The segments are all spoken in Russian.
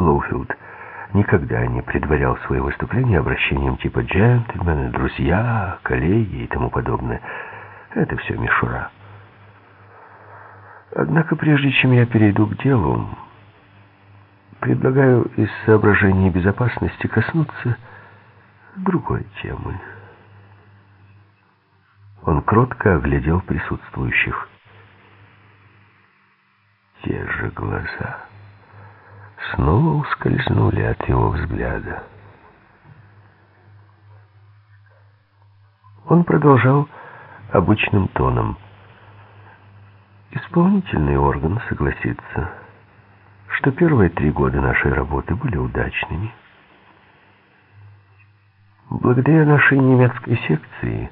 Блоуфилд никогда не предварял свои выступления обращением типа «джентльмены», «друзья», «коллеги» и тому подобное. Это все мишура. Однако, прежде чем я перейду к делу, предлагаю из соображений безопасности коснуться другой темы. Он кротко оглядел присутствующих. Те же глаза снова ускользнули от его взгляда. Он продолжал обычным тоном. Исполнительный орган согласится, что первые три года нашей работы были удачными. Благодаря нашей немецкой секции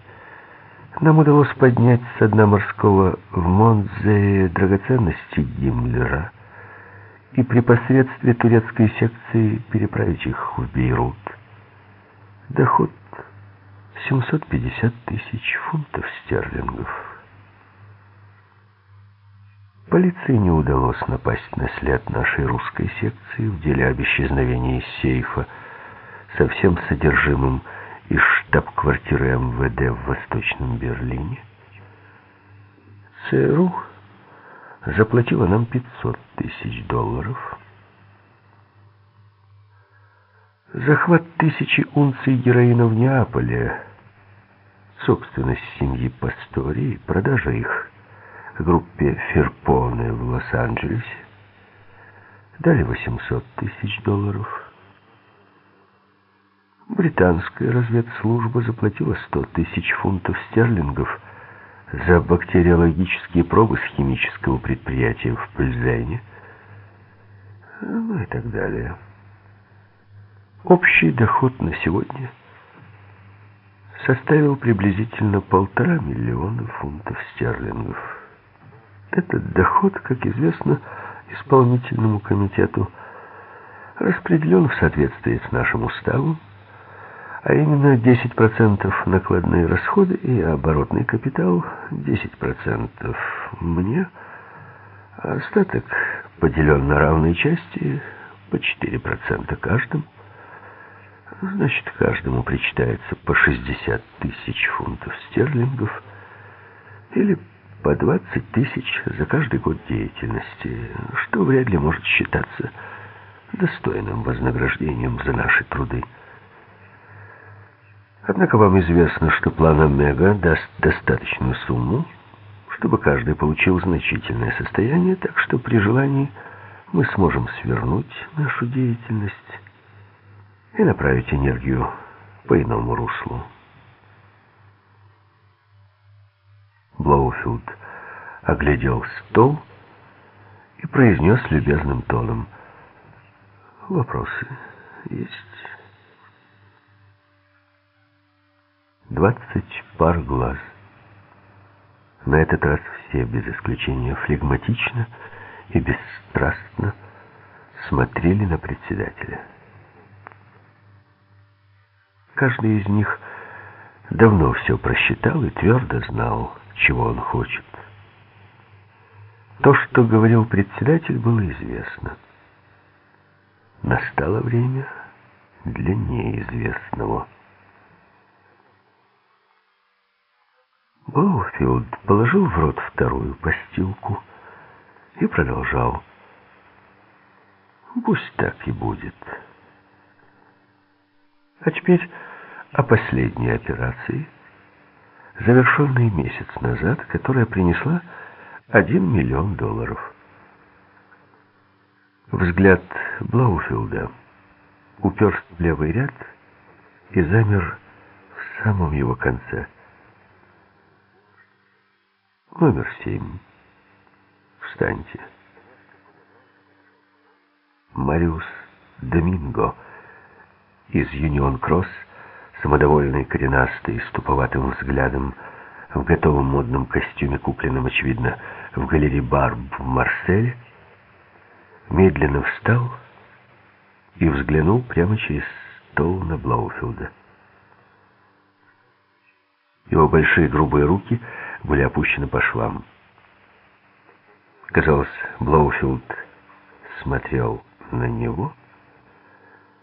нам удалось поднять с дна морского в Монзе драгоценности Гиммлера и при посредстве турецкой секции переправить их в Бейрут. Доход 750 тысяч фунтов стерлингов. Полиции не удалось напасть на след нашей русской секции в деле об исчезновении сейфа со всем содержимым из штаб-квартиры МВД в Восточном Берлине. ЦРУ заплатила нам 500 тысяч долларов. Захват тысячи унций героина в Неаполе, собственность семьи Пастори, продажа их группе Ферпоне в Лос-Анджелесе дали 800 тысяч долларов. Британская разведслужба заплатила 100 тысяч фунтов стерлингов за бактериологические пробы с химического предприятия в Пельзене, ну и так далее. Общий доход на сегодня составил приблизительно полтора миллиона фунтов стерлингов. Этот доход, как известно, исполнительному комитету распределен в соответствии с нашим уставом а именно 10% накладные расходы и оборотный капитал 10% мне, а остаток поделен на равные части по 4% каждому. Значит, каждому причитается по 60 тысяч фунтов стерлингов или по 20 тысяч за каждый год деятельности, что вряд ли может считаться достойным вознаграждением за наши труды. Однако вам известно, что план Омега даст достаточную сумму, чтобы каждый получил значительное состояние, так что при желании мы сможем свернуть нашу деятельность и направить энергию по иному руслу. Блоуфилд оглядел стол и произнес любезным тоном. «Вопросы есть?» Двадцать пар глаз. На этот раз все, без исключения, флегматично и бесстрастно смотрели на председателя. Каждый из них давно все просчитал и твердо знал, чего он хочет. То, что говорил председатель, было известно. Настало время для неизвестного. Боуфилд положил в рот вторую постилку и продолжал. Пусть так и будет. А теперь о последней операции, завершенной месяц назад, которая принесла один миллион долларов. Взгляд Блауфилда уперся в левый ряд и замер в самом его конце – Номер семь. Встаньте. Мариус Доминго из Юнион Кросс, самодовольный, коренастый, с туповатым взглядом, в готовом модном костюме, купленном, очевидно, в галерее Барб в Марселе, медленно встал и взглянул прямо через стол на Блауфилда. Его большие грубые руки — были опущены по швам. Казалось, Блоуфилд смотрел на него —